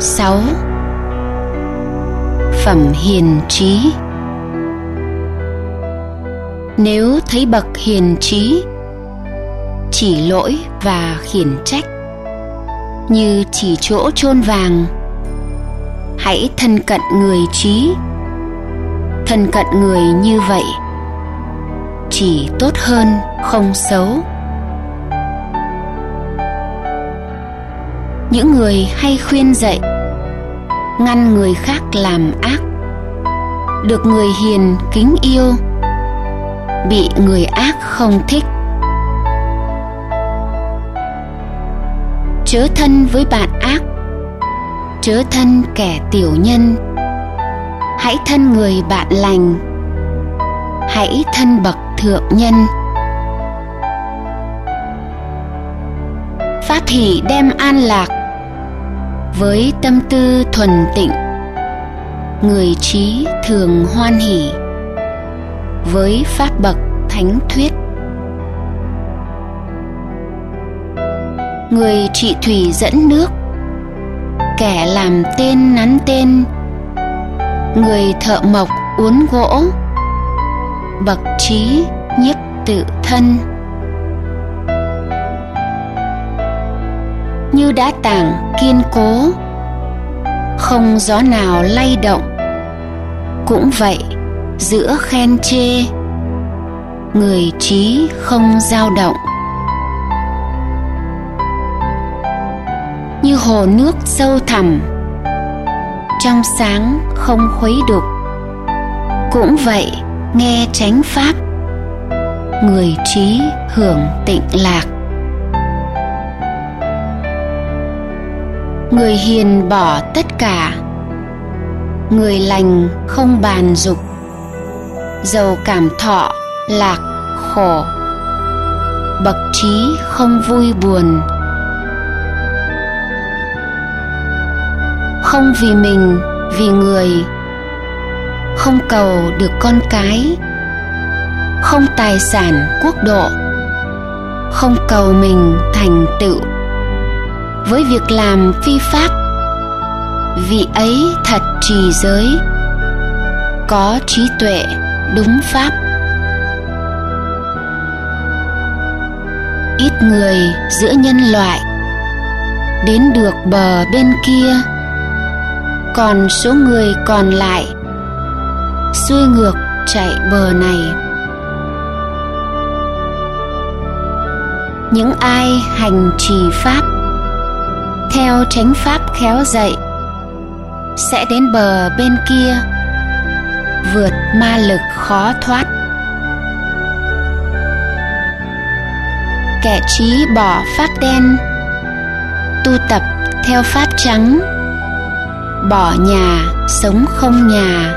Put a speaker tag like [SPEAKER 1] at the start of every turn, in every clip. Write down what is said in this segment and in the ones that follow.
[SPEAKER 1] 6 Phẩm hiền trí. Nếu thấy bậc hiền trí, Chỉ lỗi và khiển trách. Như chỉ chỗ chôn vàng, Hãy thân cận người trí. Thân cận người như vậy, Chỉ tốt hơn không xấu. Những người hay khuyên dạy, ngăn người khác làm ác. Được người hiền kính yêu, bị người ác không thích. Chớ thân với bạn ác, chớ thân kẻ tiểu nhân. Hãy thân người bạn lành, hãy thân bậc thượng nhân. Pháp hỷ đem an lạc với tâm tư thuần tịnh, người trí thường hoan hỷ, với pháp bậc thánh thuyết. Người trị thủy dẫn nước, kẻ làm tên nắn tên. Người thợ mộc uốn gỗ, bậc trí nhiếp tự thân. Như đá tảng, kiên cố. Không gió nào lay động. Cũng vậy, giữa khen chê, người trí không dao động. Như hồ nước sâu thẳm, trong sáng không khuấy đục. Cũng vậy, nghe tránh pháp, người trí hưởng tịnh lạc. Người hiền bỏ tất cả. Người lành không bàn dục. Giàu cảm thọ, lạc, khổ. Bậc trí không vui buồn. Không vì mình, vì người. Không cầu được con cái. Không tài sản quốc độ. Không cầu mình thành tựu với việc làm phi pháp. Vị ấy thật trì giới, có trí tuệ, đúng pháp. Ít người giữa nhân loại đến được bờ bên kia, còn số người còn lại xuôi ngược chạy bờ này. Những ai hành trì pháp theo chánh pháp khéo dạy, sẽ đến bờ bên kia, vượt ma lực khó thoát. Kẻ trí bỏ pháp đen, tu tập theo pháp trắng, bỏ nhà sống không nhà,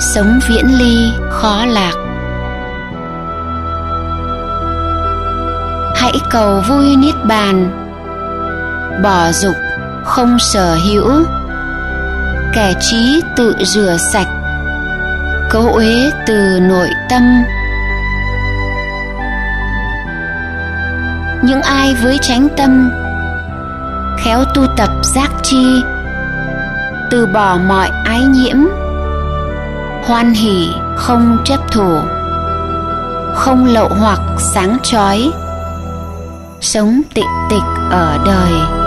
[SPEAKER 1] sống viễn ly khó lạc. Hãy cầu vui niết bàn bỏ dục, không sở hữu. Kẻ trí tự rửa sạch, cấu uế từ nội tâm. Những ai với chánh tâm, khéo tu tập giác chi, từ bỏ mọi ái nhiễm, hoan hỷ, không chấp thủ, không lậu hoặc sáng chói, sống tịnh tịch ở đời.